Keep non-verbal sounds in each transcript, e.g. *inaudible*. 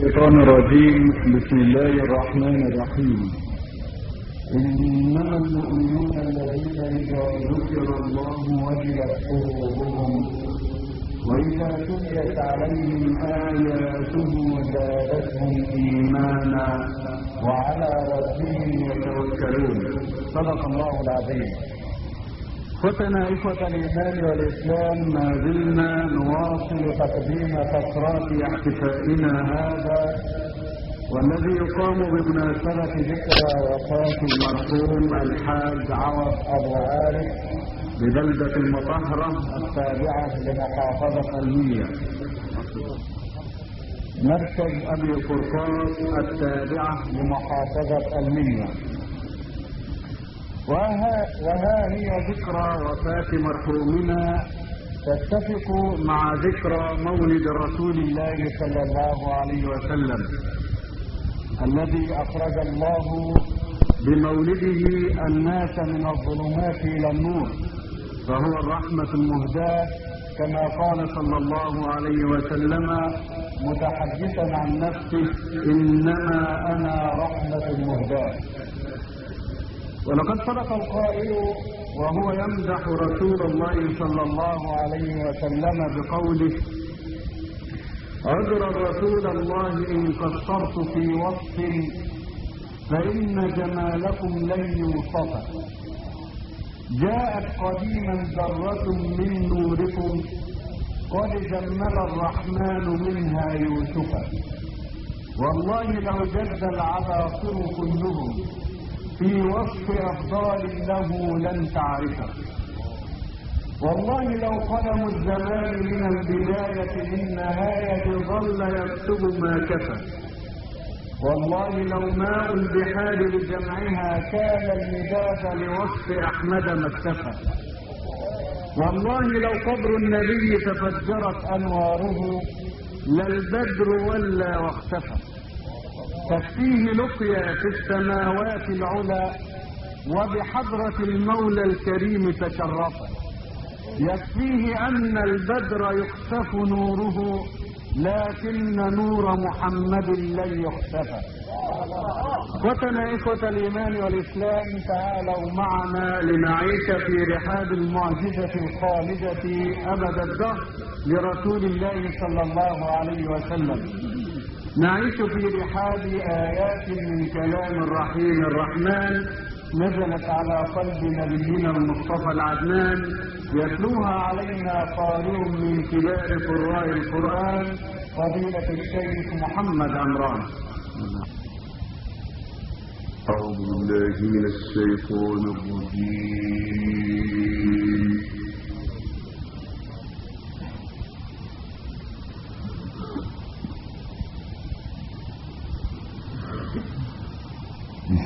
الشيطان الرجيم. بسم الله الرحمن الرحيم. إنما المؤمنون الذين إذا ذكر الله وجلت قلوبهم وإذا تليت عليهم آياته زادتهم إيمانا وعلى ربهم يتوكلون. صدق الله العظيم. ختنا إخوة الإيمان والإسلام، ما زلنا نواصل تقديم فترات احتفائنا هذا، والذي يقام بمناسبة ذكرى وفاة المرحوم الحاج عوض أبو عارف ببلدة المطهرة التابعة لمحافظة المنيا. مركز أبي قرقاس التابعة لمحافظة المنيا. وها, هي ذكرى وفاة مرحومنا تتفق مع ذكرى مولد رسول الله صلى الله عليه وسلم الذي أخرج الله بمولده الناس من الظلمات إلى النور فهو الرحمة المهداة كما قال صلى الله عليه وسلم متحدثا عن نفسه إنما أنا رحمة مهداة ولقد صدق القائل وهو يمدح رسول الله صلى الله عليه وسلم بقوله عذر رسول الله إن قصرت في وصف فإن جمالكم لن يوصف. جاءت قديما ذرة من نوركم قد جمل الرحمن منها يوسف. والله لو جد العباقر كلهم في وصف أفضال له لن تعرفه. والله لو قدم الزمان من البداية للنهاية ظل يكتب ما كفى. والله لو ماء البحار لجمعها كان المداد لوصف أحمد ما اكتفى. والله لو قبر النبي تفجرت أنواره، لا البدر ولا واختفى. تكفيه لقيا في السماوات العلى وبحضرة المولى الكريم تشرفا يكفيه أن البدر يخسف نوره، لكن نور محمد لن يختفى اخوتنا إخوة الإيمان والإسلام، تعالوا معنا لنعيش في رحاب المعجزة الخالدة أبد الدهر لرسول الله صلى الله عليه وسلم. نعيش في رحاب آيات من كلام الرحيم الرحمن، نزلت على قلب نبينا المصطفى العدنان، يتلوها علينا قارئ من كبار قراء القرآن، فضيلة الشيخ محمد عمران. أعوذ بالله من الشيطان الرجيم.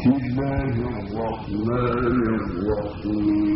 الله الرحمن الرحيم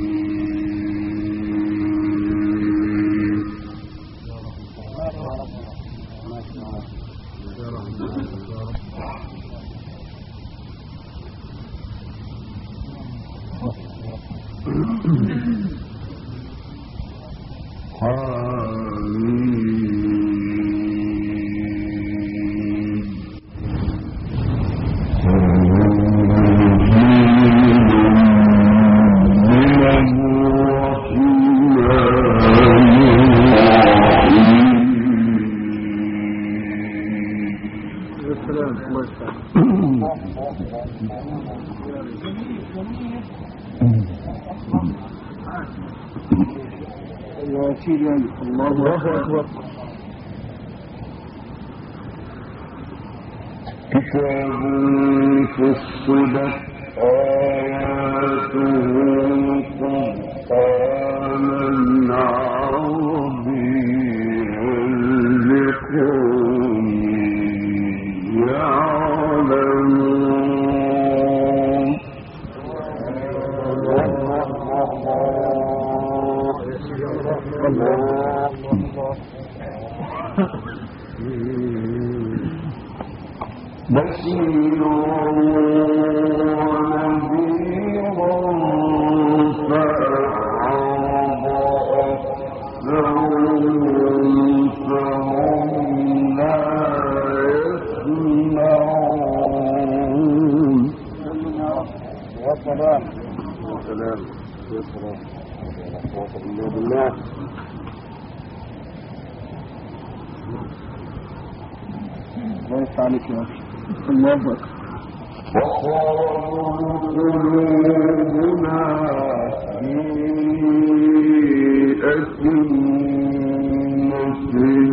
سلام سلام يا سلام بالله الله يفتح عليك يا الله قلوبنا في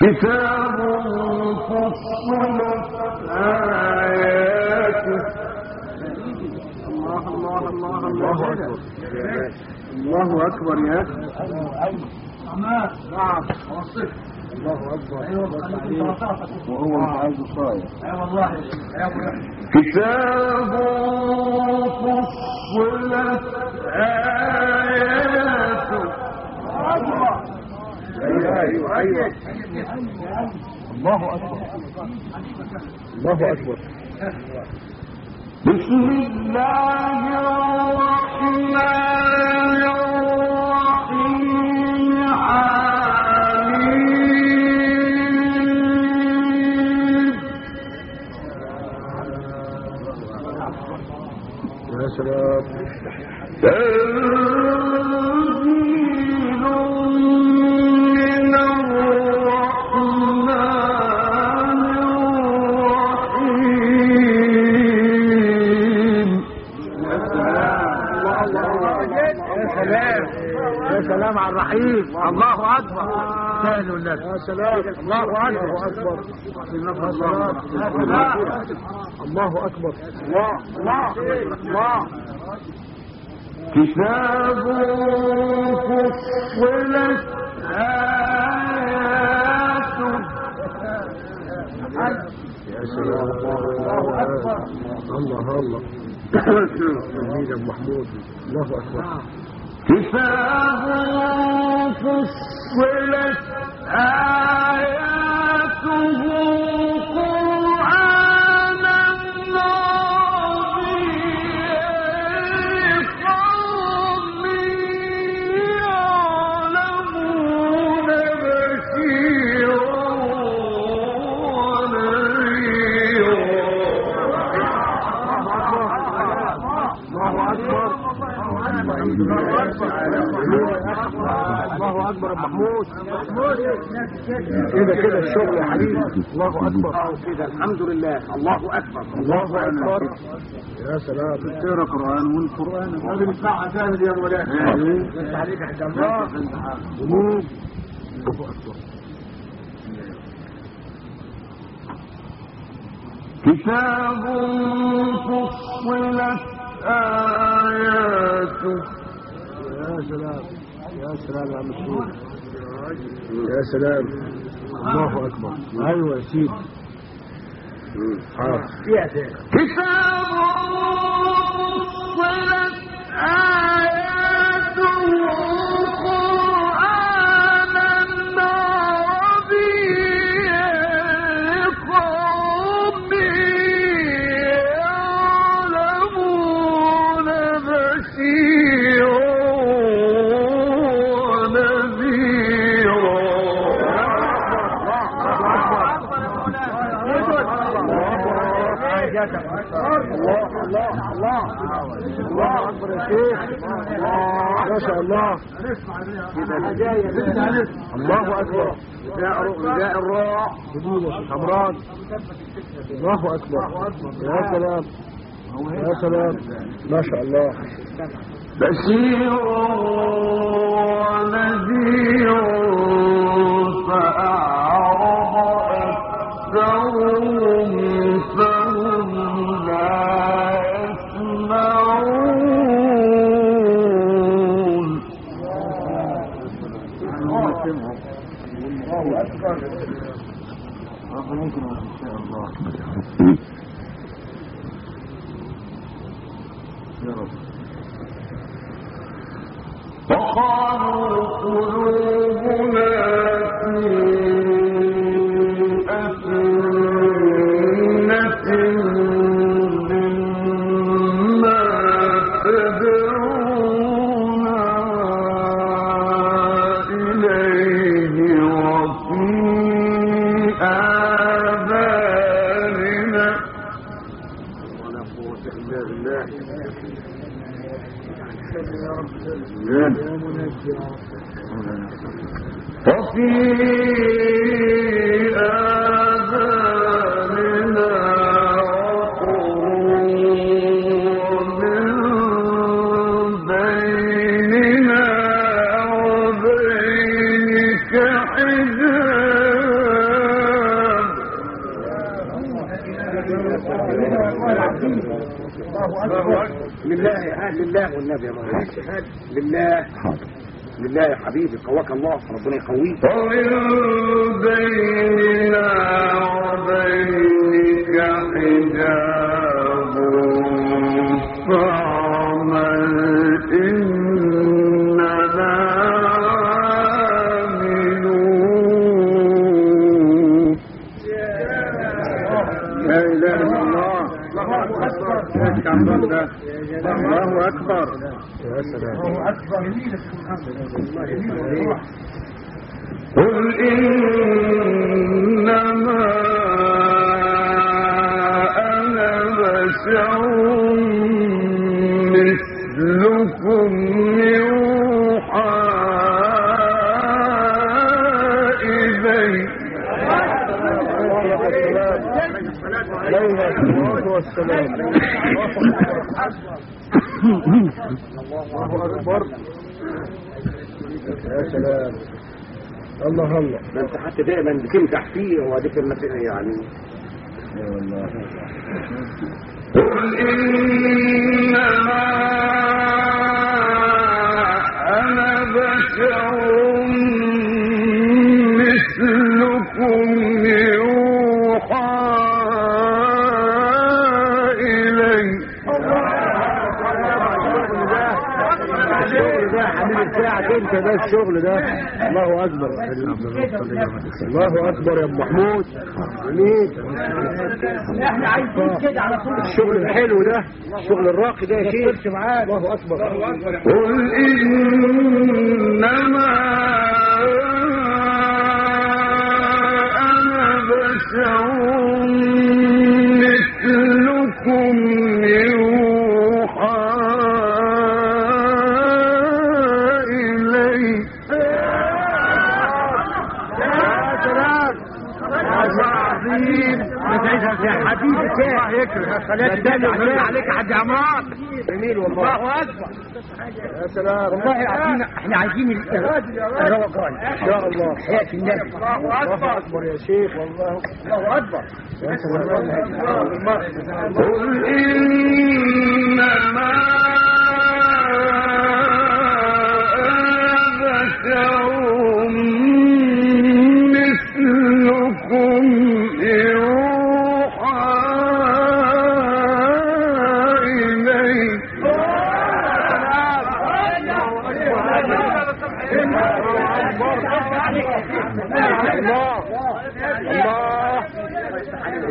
كتاب فصلت آياته الله الله الله الله الله يا الله وهو كتاب فصلت آياته ايوه ايوه الله اكبر الله اكبر بسم الله الرحمن الرحيم حميد يا سلام. الرحيم. الله اكبر سهل سلام الله اكبر الله اكبر الله اكبر الله الله الله كتاب فصلت آياته. يا سلام. الله اكبر الله الله محمود الله كتاب فصلت آياته محمود كده كده الشغل يا حبيبي. الله اكبر كده الحمد لله. الله اكبر الله اكبر يا سلام. تقرا قران والقران هذه بتسمعها ثاني يا مولانا. عليك عند الله اكبر كتاب فصلت آياته. يا سلام. يا سلام يا الشيخ يا سلام. الله اكبر ايوه يا سيدي. كتاب فصلت آياته ما شاء الله الله اكبر نداء الراء حمران الله اكبر يا سلام يا سلام ما شاء الله بشيرا ونذيرا فأعرض أكثرهم وقالوا لله والنبي يا مولانا لله. لله يا حبيبي. قواك الله. ربنا يقويك. ومن بيننا وبينك حجاب فاعمل إننا عاملون لا اله الا الله. الله اكبر يا سلام قل إنما أنا بشر مثلكم يوحى إلي عليه والسلام۔ الله اكبر يا سلام الله الله ده انت حتى دايما بتمدح فيه وهذيك المسألة يعني قل إنما أنا بشر مثلكم ده حبيبي بتاعك انت ده الشغل ده الله اكبر الله اكبر يا ابو محمود جميل احنا عايزين كده على طول الشغل الحلو ده الشغل الراقي ده يا شيخ الله اكبر قل إنما أنا بشر عظيم عليك يا حاج عمار جميل والله الله اكبر يا سلام والله العظيم احنا عايزين الروقان ان شاء الله حياة النبي الله اكبر يا شيخ والله الله اكبر يا سلام قل إنما أنا بشر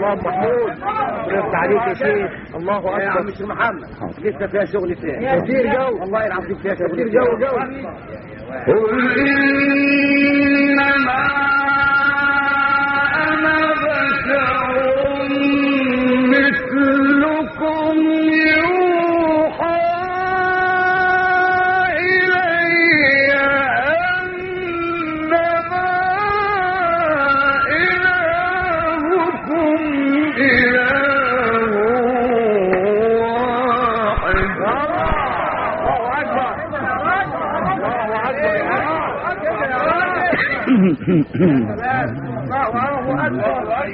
الله محمود رد عليك يا شيخ الله يا عم اكبر الشيخ محمد لسه فيها شغل تاني كتير جو والله العظيم فيها شغل كتير جو جو قل إنما أنا بشر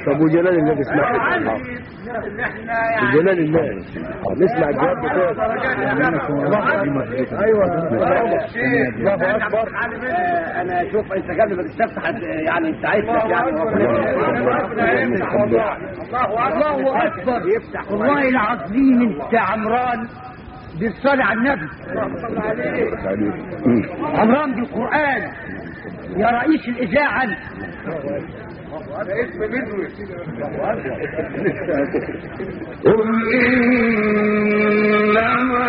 طب وجلال الله اسمع جلال الله نسمع الجواب بتاعك ايوه الله اكبر آه، انا اشوف انت قبل ما تستفتح يعني انت عايز يعني الله اكبر يفتح والله العظيم انت عمران بالصلاة على النبي عمران بالقرآن يا رئيس الإذاعة. قل إنما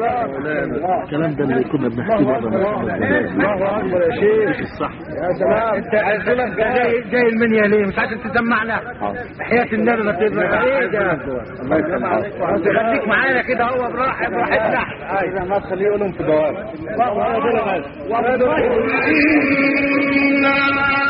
الكلام ده اللي كنا بنحكيه بقى الله اكبر يا شيخ الصح يا سلام انت عايزينك جاي جاي المنيا ليه مش عايز تسمعنا حياة النبي ما تبقى ايه ده الله يسلمك خليك معانا كده هو براحة براحتنا ايوه ما تخليه يقولهم في دوام إنما أنا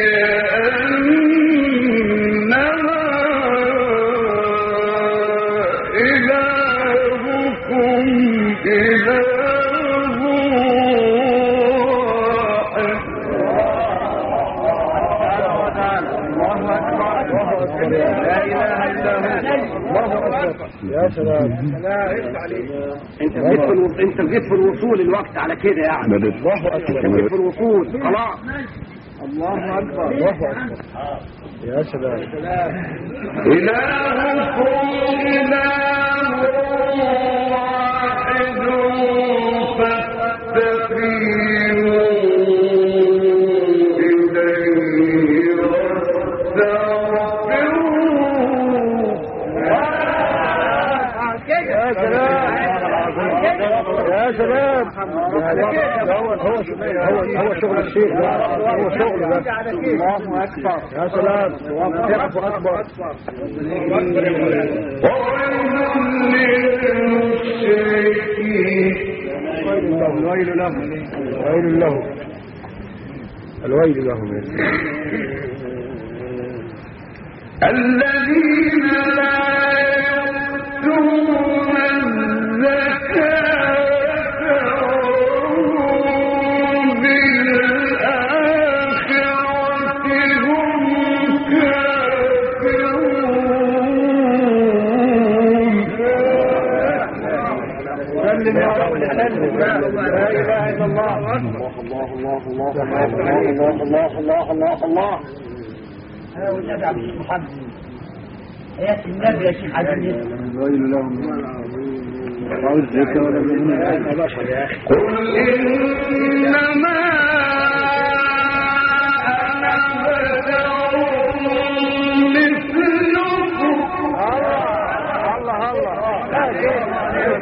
يا سلام لا يفتح عليك انت بقيت في الو- انت بقيت في الوصول الوقت على كده يعني. الله انت بقيت في الوصول خلاص. الله اكبر الله اكبر يا سلام. إلهكم إله واحد فاستقيموا. هو هو شغل الشيخ هو شغل الله اكبر يا سلام ضعف اكبر الويل لهم الويل لهم الويل لهم الذين لا Oh, no.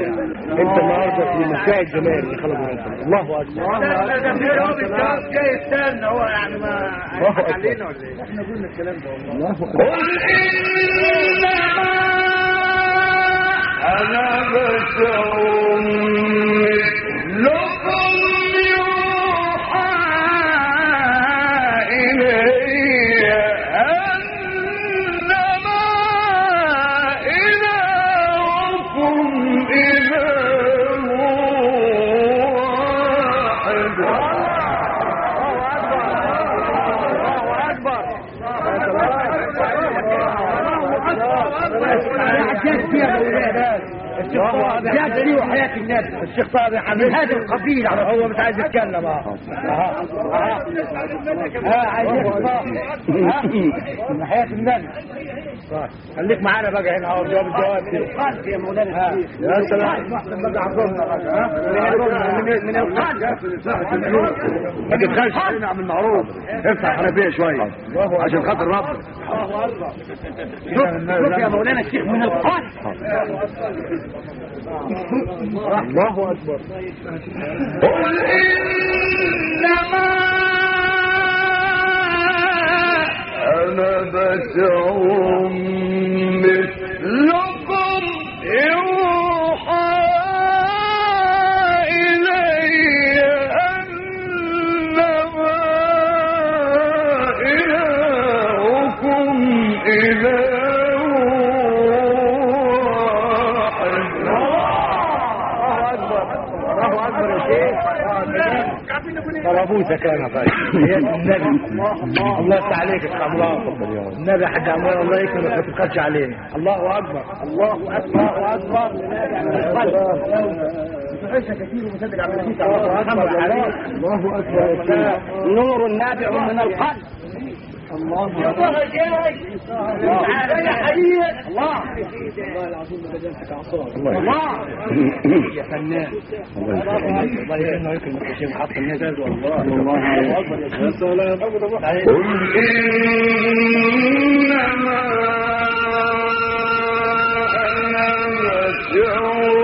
انت في مشاهد جماهير اللي الله. اكبر انا بشر حياتي لي وحياة الناس. الشيخ طارق من هذا القبيل هو مش عايز يتكلم. اه اه حياة الناس. خليك معانا بقى هنا اهو جواب الجواب. يا مولانا يا سلام. من من القاعده ما تبخلش. نعمل معروف. افتح حنفيه شويه عشان خاطر ربك الله اكبر شوف يا مولانا الشيخ من القاعده اللہ اکبر۔ انما انا بشر مثلكم. طلبوتك انا طيب يا النبي الله يفتح عليك يا الله النبي يا حاج عمار الله يكرمك ما تبخلش علينا الله اكبر الله اكبر الله اكبر الله اكبر نور نابع من القلب Yeah.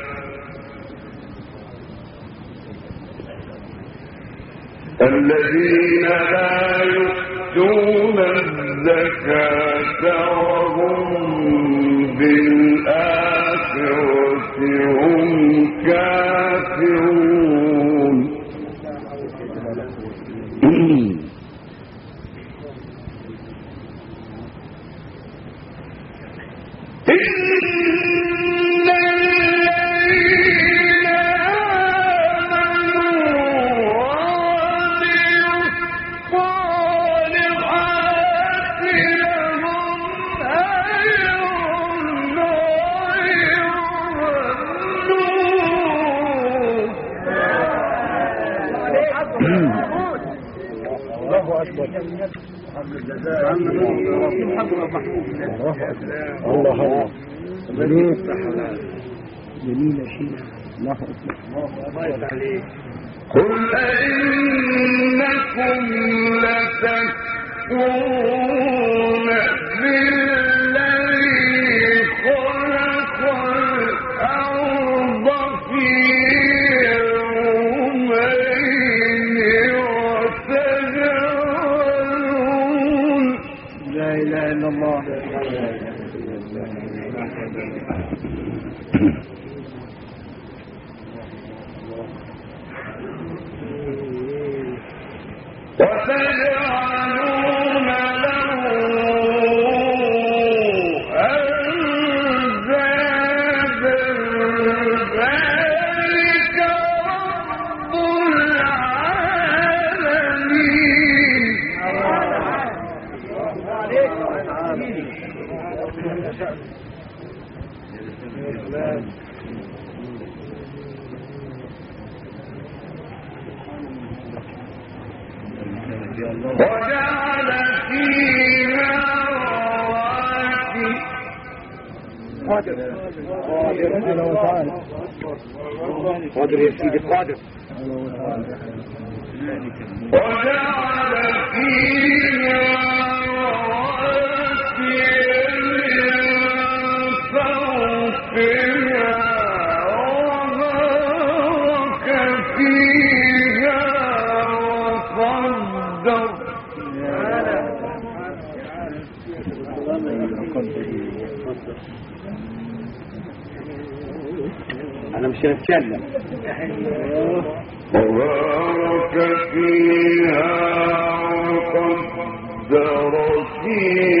الذين لا يؤتون الزكاة وهم بالآخرة هم كافرون. إن اكبر الله جميل جميل يا شيخ الله أكبر قل إنكم لتكفرون قادر يا سيدي قادر وجعل فيها رواسي من فوقها انا مش هتكلم وبارك فيها وقدر فيها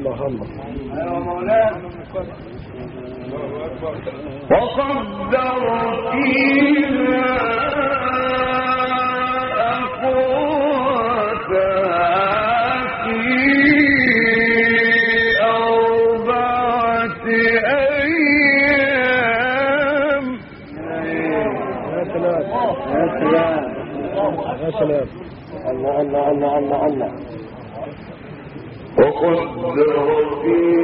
الله الله وقدر فيها أقواتها سلام الله الله الله الله الله وقدر ہوتی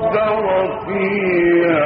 وقدر فيها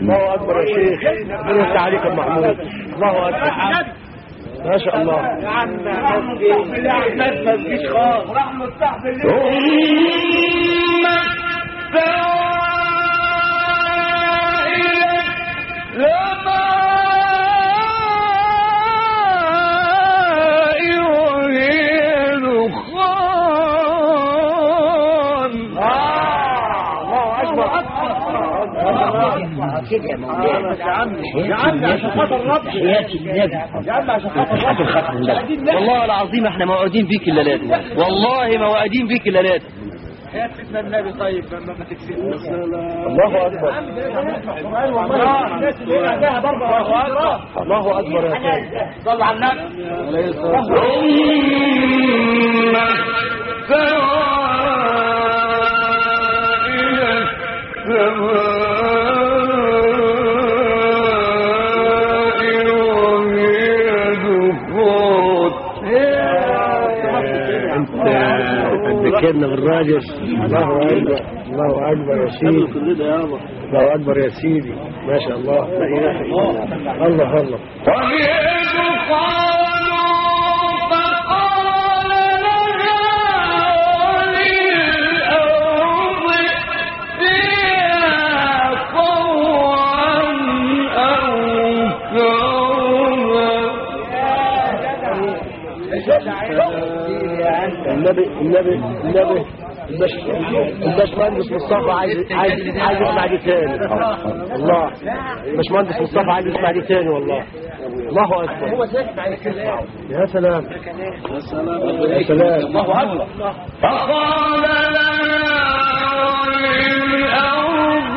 الله اكبر يا شيخ انت عليك محمود الله اكبر ما شاء الله ثم استوى إلى يا عم عشان خاطر ربنا والله العظيم احنا موعودين بيك الليلات والله موعودين بيك الليلات حياة سيدنا النبي طيب ما ما تكسبوش الله اكبر الله اكبر يا صلوا على النبي ثم استوى إلى السماء كان الراجل الله اكبر الله اكبر يا سيدي الله اكبر يا سيدي ما شاء الله لا اله الا الله الله الله النبي النبي النبي. الباش الباشمهندس مصطفى عايز عايز عايز يسمع دي تاني. الله. الباشمهندس مصطفى عايز يسمع دي تاني والله. الله اكبر يا سلام. يا سلام. الله اكبر فقال لها وللأرض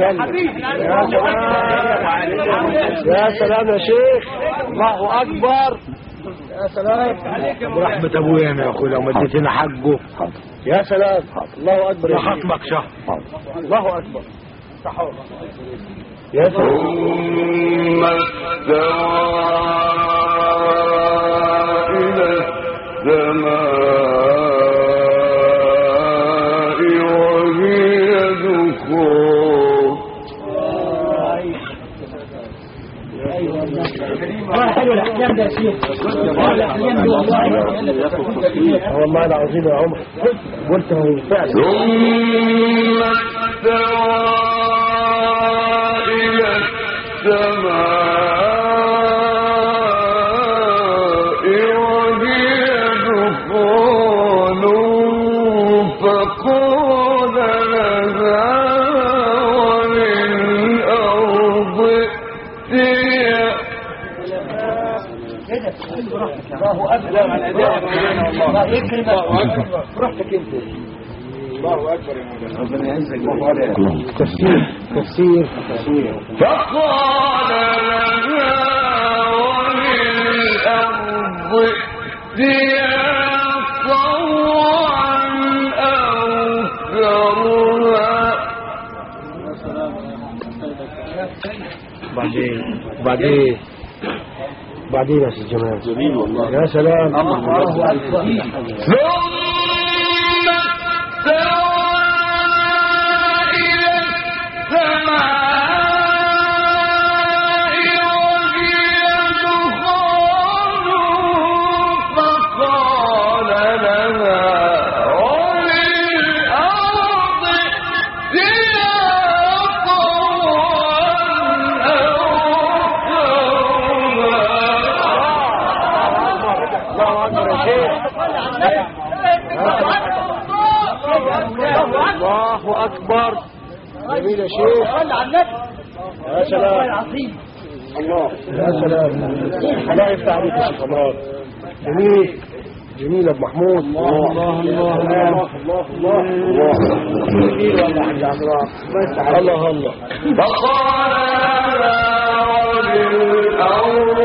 يا سلام يا سلام يا شيخ الله اكبر يا سلام۔ برحمة ابويا انا يا اخوي لو ما اديتنا حقه يا سلام۔ الله اكبر يا خصمك شهر الله اكبر يا سلام۔ ثم استوى إلى السماء. والله العظيم يا عمر قلت هو ثم استوى إلى السماء. الله اكبر على ادائك الله يكرمك براحتك انت تفسير. تفسير. تفسير. فقال لها وللأرض ائتيا طوعا أو كرها بعدين بعدين بعدين يا جميل والله يا سلام۔ جميل يا شيخ يا سلام الله يا سلام الله يفتح عليك يا شيخ عمران جميل جميل يا ابو محمود الله الله الله الله الله الله جميل والله يا حاج عمران الله الله فقال هي طوعا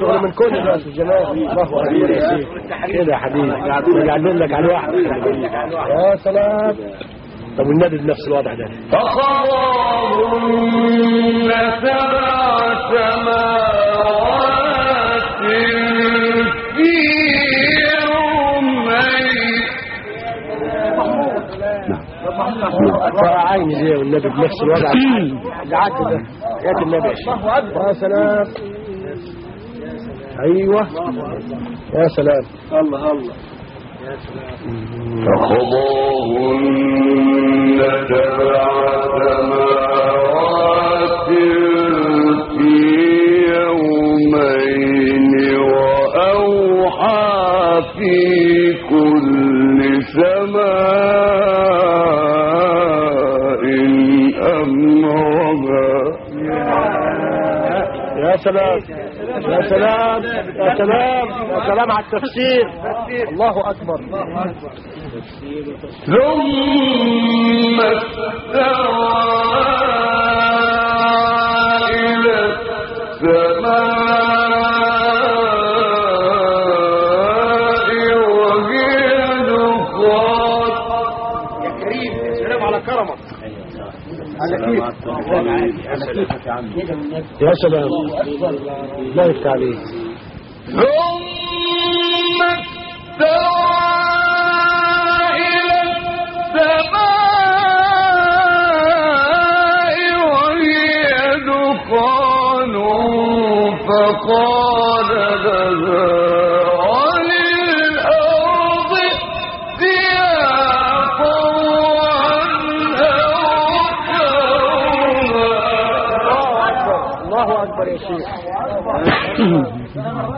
شغل من كل الناس الجمال الله شيخ كده يا حبيبي. يعلم لك على الواحد يا سلام. طب والنبي بنفس الوضع ده. فخضعهن سبع سماوات في يومين. رفع عيني ليه والنبي بنفس الوضع. العد ده. يا النبي. يا سلام. ايوه يا سلام. الله الله. فخضعهن سبع سماوات في يومين وأوحى في كل سماء أمرها. يا سلام. يا سلام يا سلام يا سلام على التفسير. الله اكبر ثم استوى إلى السماء. يا سلام لا يفتح ثم استوى إلى السماء وهي دخان فقال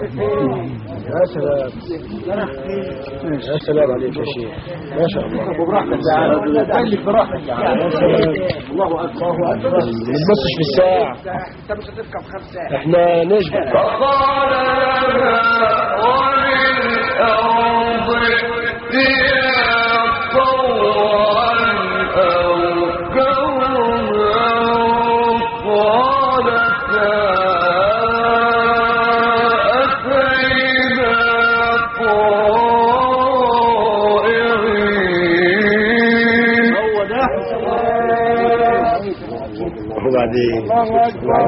يا سلام يا سلام عليك يا شيخ ما شاء الله براحتك تعالى خليك براحتك تعالى الله اكبر الله اكبر ما تبصش في الساعه احنا نشبه فقال لها وللأرض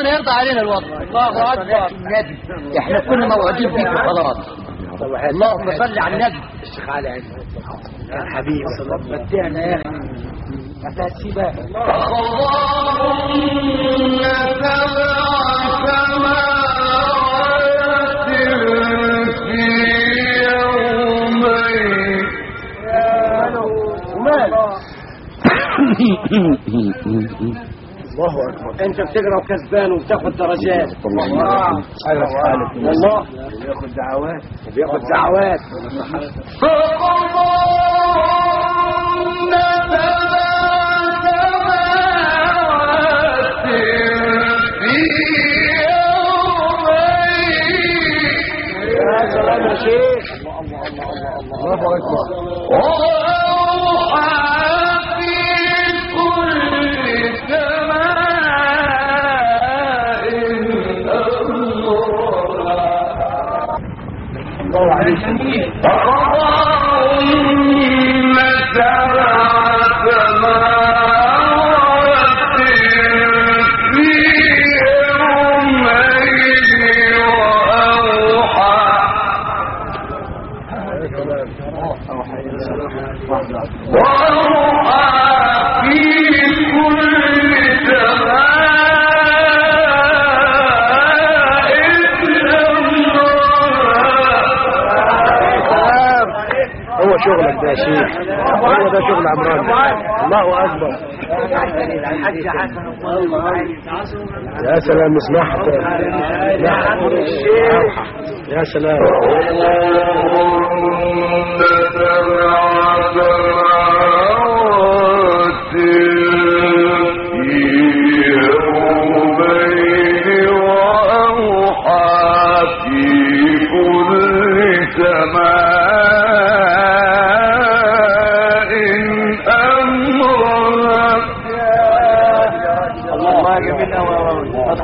ربنا يرضى علينا الوضع. الله اكبر النبي. احنا كنا موعودين فيك خلاص اللهم صل على النبي. الشيخ علي عز يا حبيبي متعنا يا اخي انت هتسيبها فخضاهن سبع سماوات في يومين *laughs* *laughs* الله اكبر انت بتقرا وكسبان وبتاخد درجات الله الله بياخد دعوات بياخد دعوات يا سلام يا شيخ الله الله الله الله الله اكبر نہیں ده شغل عمران. الله اكبر يا سلام اسمحت يا سلام.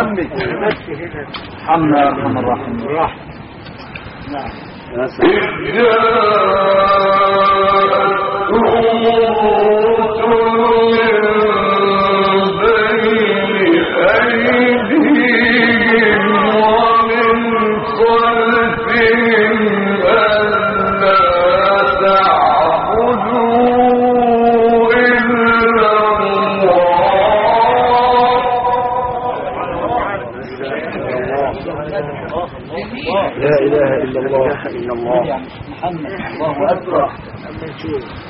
عمك حمنا يا ارحم الراحمين نعم جاءتهم الرسل من بين أيديهم ہے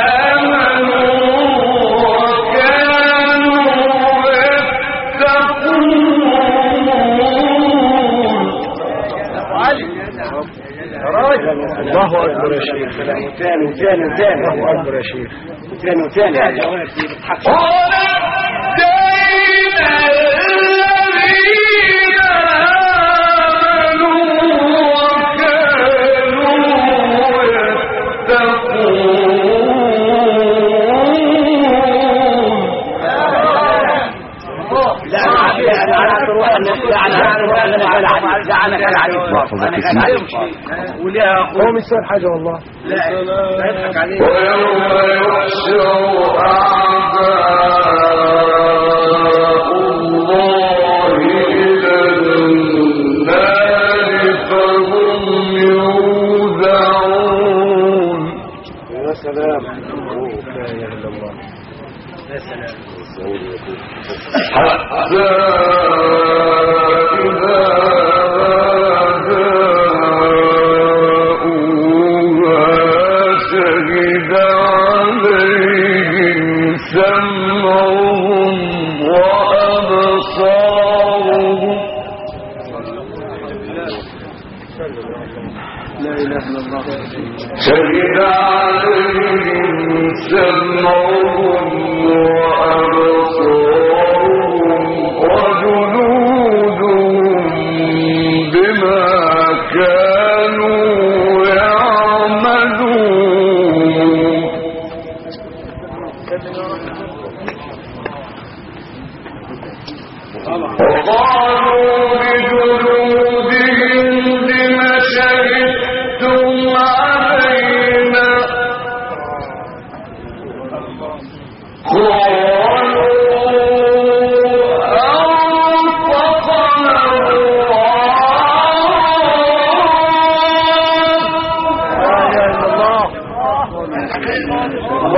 الله اكبر يا شيخ ثاني وثاني وثاني الله اكبر يا شيخ ثاني وثاني ونجينا الذين انا لا انا هو مش سهل حاجه والله لا لا يضحك عليك ويوم يحشر أعداء الله إلى النار فهم يوزعون يا سلام حتى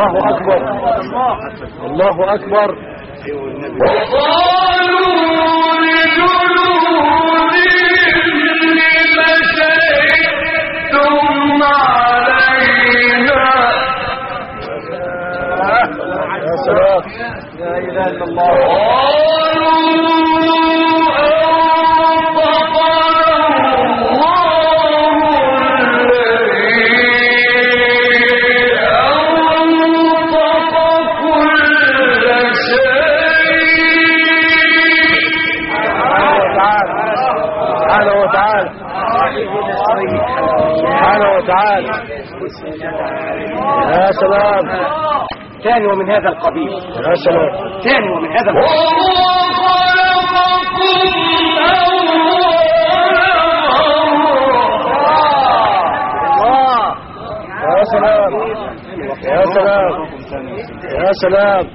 الله أكبر الله أكبر وقالوا لجلودهم لم شهدتم علينا يا سلام لا إله الا الله. سلام ثاني ومن هذا القبيل. يا سلام ثاني ومن هذا القبيل. سلام. يا سلام. يا سلام.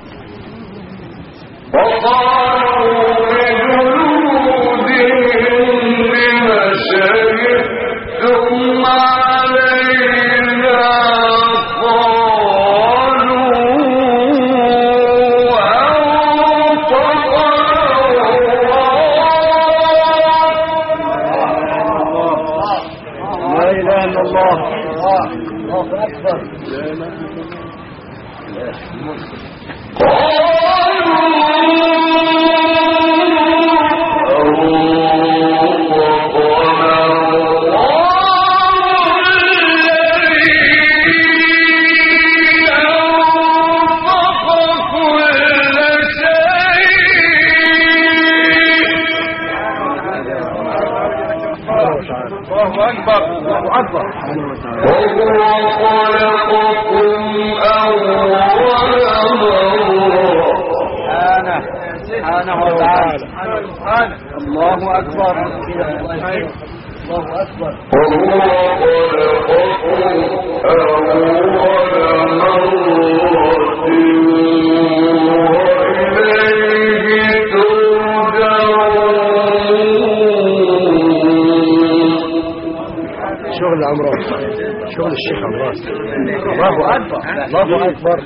شغل الشيخ عمران الله اكبر الله اكبر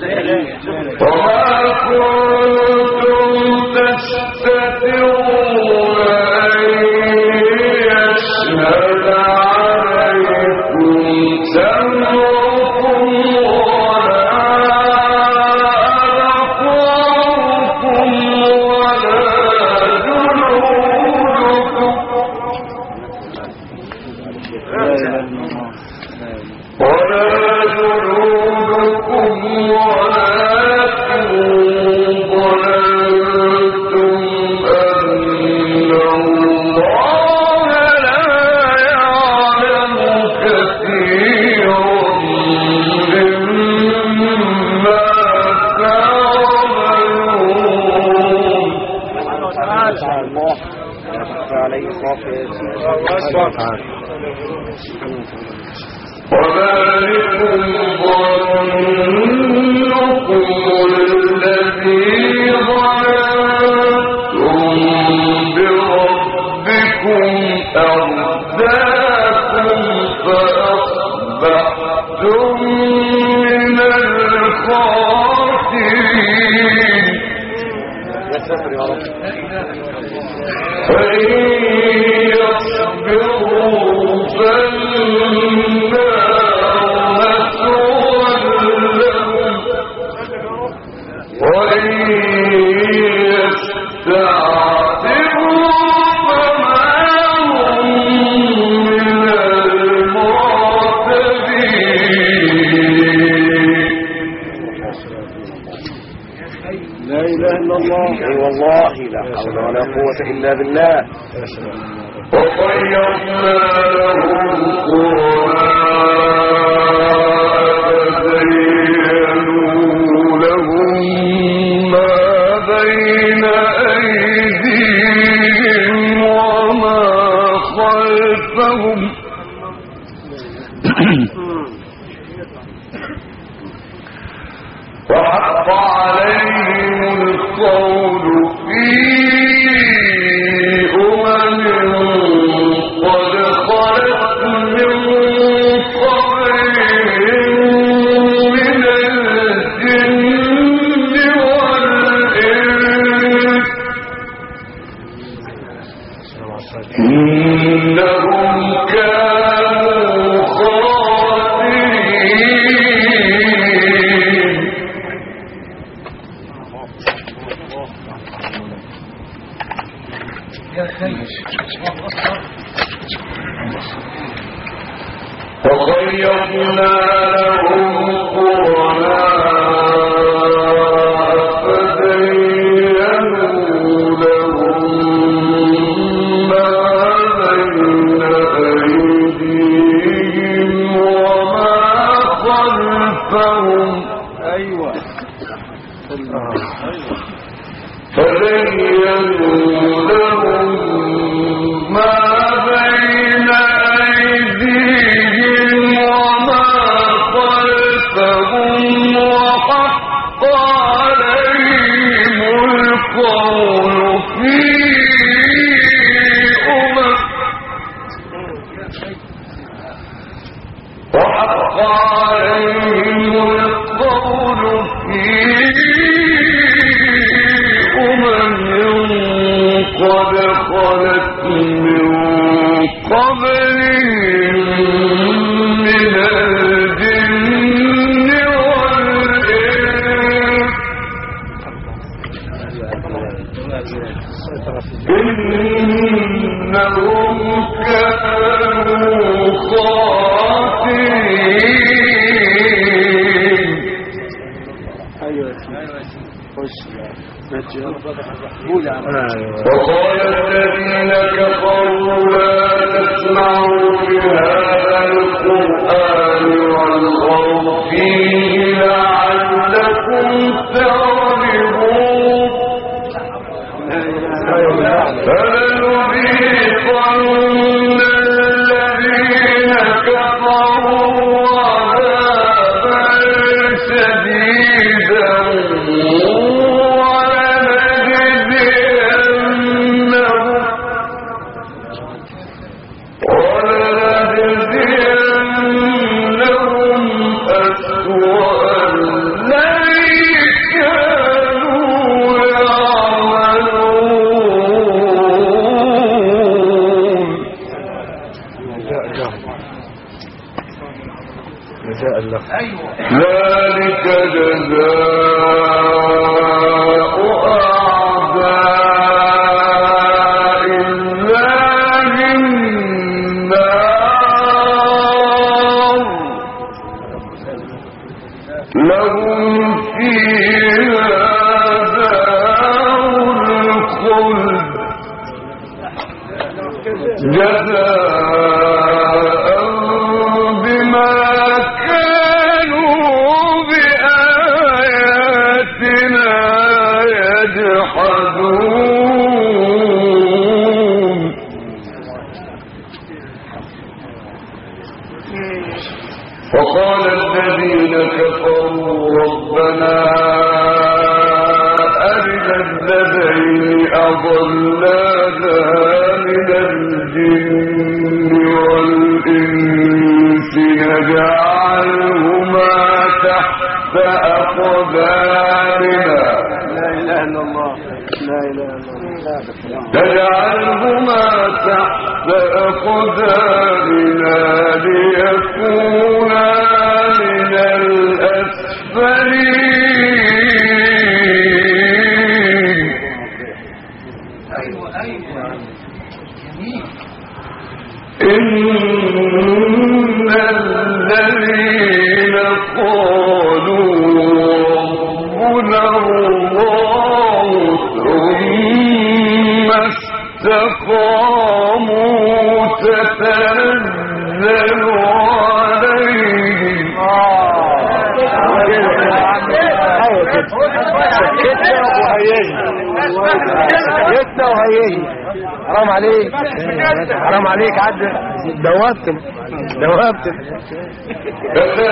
بیٹھتے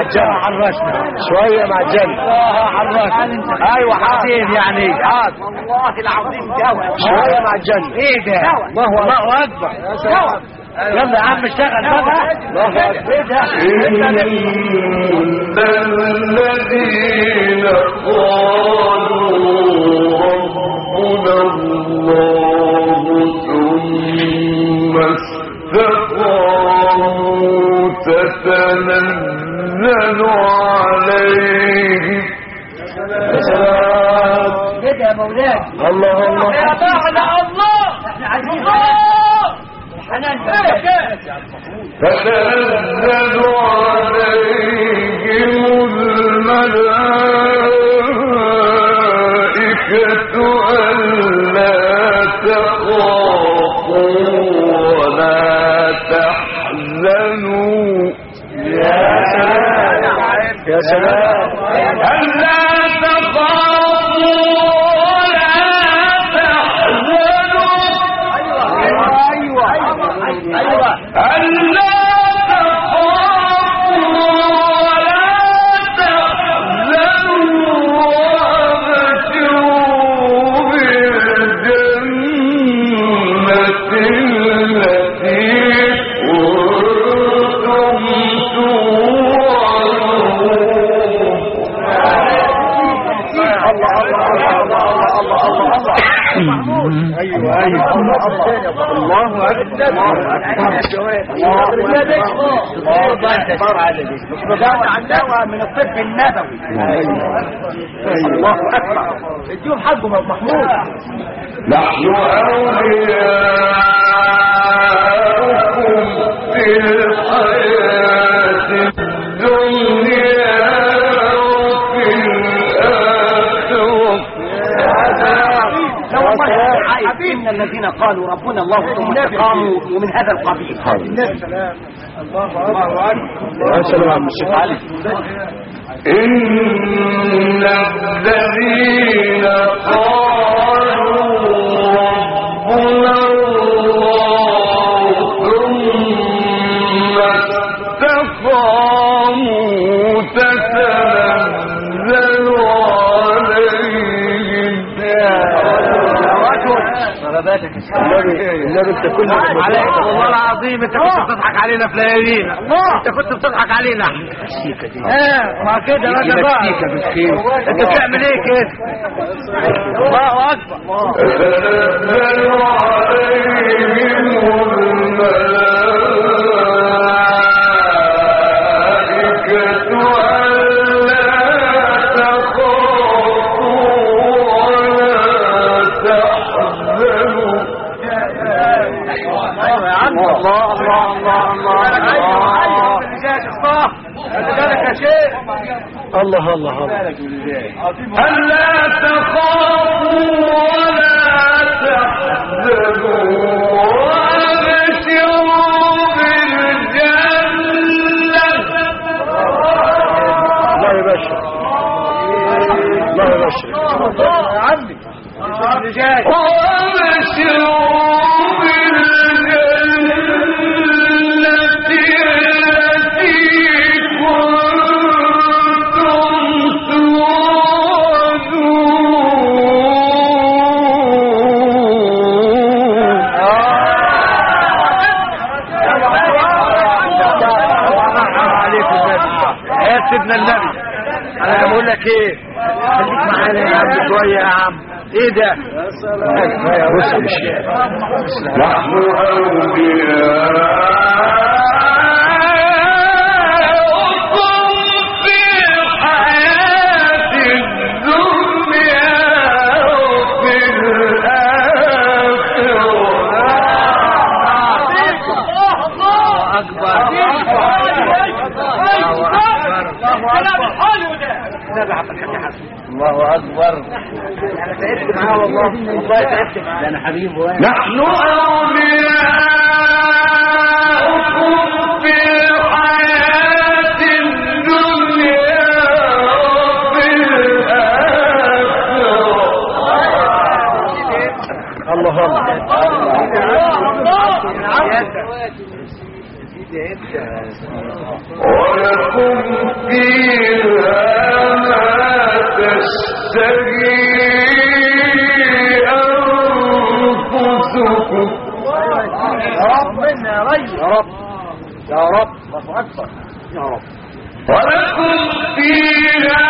الجنب عرشنا شوية مع الجنب عرشنا ايوه يعني. والله العظيم دواء شوية مع الجنب ايه ده؟ ما هو الله اكبر يلا يا عم اشتغل بقى ايه ده؟ الذين قالوا الطب النبوي. الله اكبر اديهم حقه محمود نحن أولياؤكم الذين قالوا ربنا الله ثم استقاموا ومن هذا القبيل. يا سلام عم الشيخ علي. إن الذين قالوا النبي النبي كل والله العظيم انت كنت بتضحك علينا في ليالينا انت كنت بتضحك علينا اه ما كده انا بقى انت بتعمل ايه كده الله اكبر يا شيخ الله الله الله ألا تخافوا ولا تحزنوا وابشروا بالجنة الله يبشر الله يبشر يا عمي انا بقول لك خليك معانا يا عم شويه يا عم ايه ده بص يا شيخ نحن أولياؤكم والله تعبت نحن علي. يا يا رب. يا رب. الله اكبر يا رب. ولكم فيها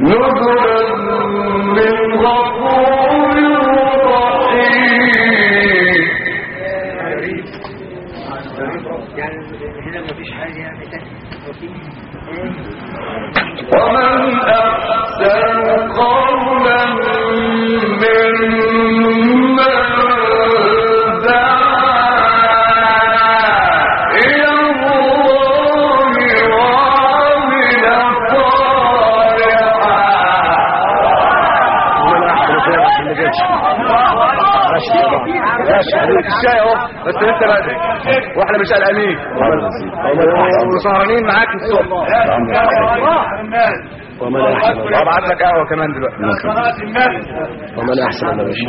نزلا من غفور واحنا مش قلقانين وسهرانين معاك الصبح وابعت لك قهوه كمان دلوقتي ومن احسن انا ماشي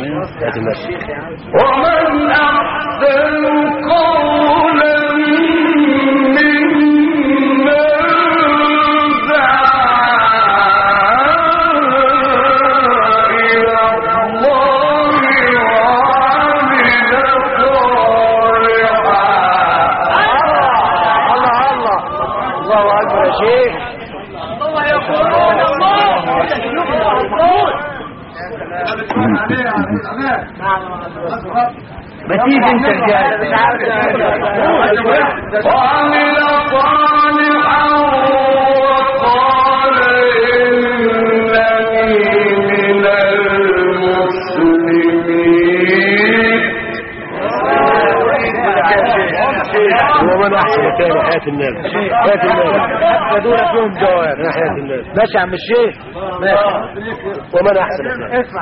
ما تيجي ومن احسن تاني حياة حياة فيهم جواب حياة ماشي يا عم الشيخ ماشي ومن احسن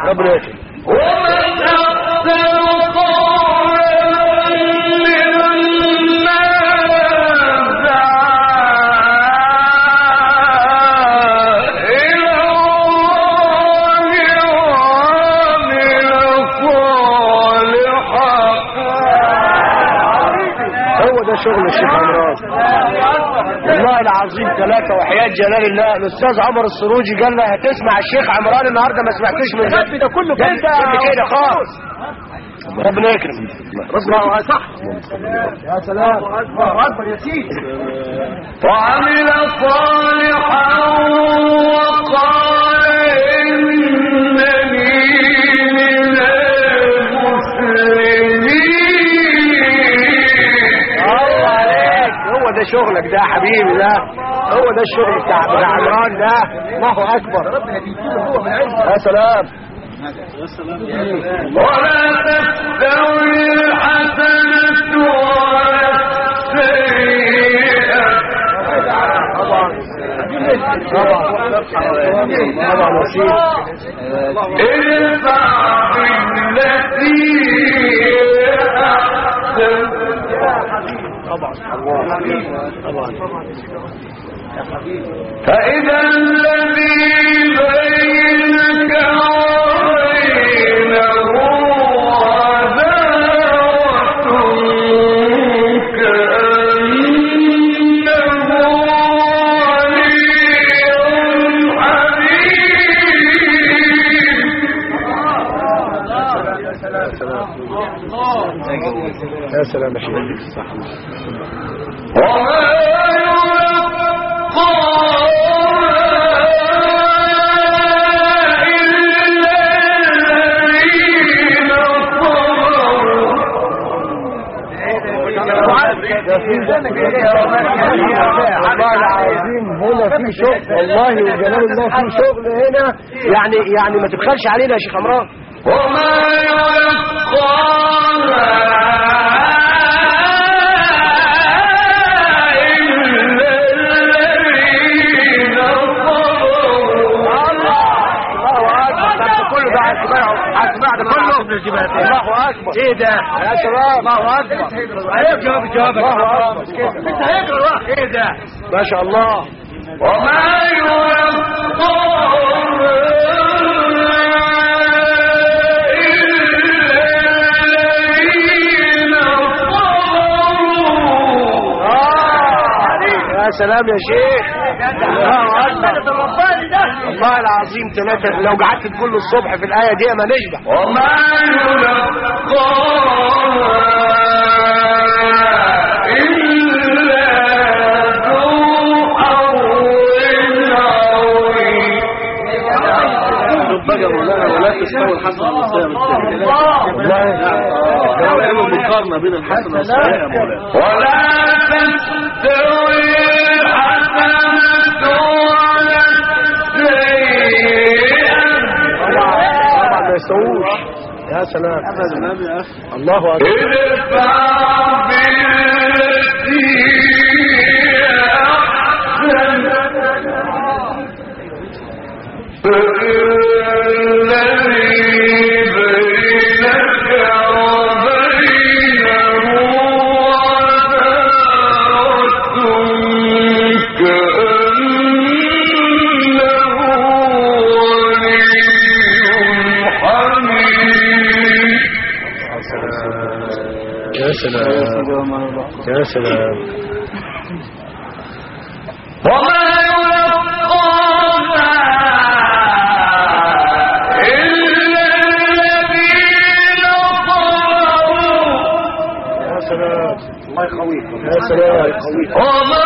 ربنا يكرم ثلاثة وحياة جلال الله. الأستاذ عمر السروجي قال لي هتسمع الشيخ عمران النهارده ما سمعتوش من قلبي ده كله كده كده خالص. ربنا يكرم ربنا صح يا سلام. وعمل صالحا وقال إنني من المسلمين. الله عليك. هو ده شغلك ده يا حبيبي ده. هو ده الشغل بتاع بتاع عمران ده. الله اكبر يا سلام. ولا تستوي الحسنة ولا السيئة. بالتي أحسن. فإذا الذي بينك وبينه سلام شغل والله الله في شغل هنا يعني يعني ما تبخلش علينا يا شيخ عمران ما شاء الله وما يا سلام يا شيخ الله اكبر والله العظيم ثلاثة لو قعدت تقول له الصبح في الآية دي ما نشبع وما يلقاها إلا ذو حول عظيم ولا تستوي الحسنة والسيئة والله مقارنة بين الحسنة والسيئة ولا تستوي يستووش يا سلام. الله أكبر. سلام يا سلام وما يلقاها يا سلام الله يقويك يا سلام وما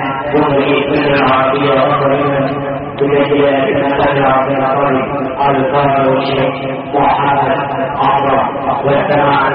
معلش يا رزاق واحد خذوا يا جس الجمال محمد أعظم واجتمع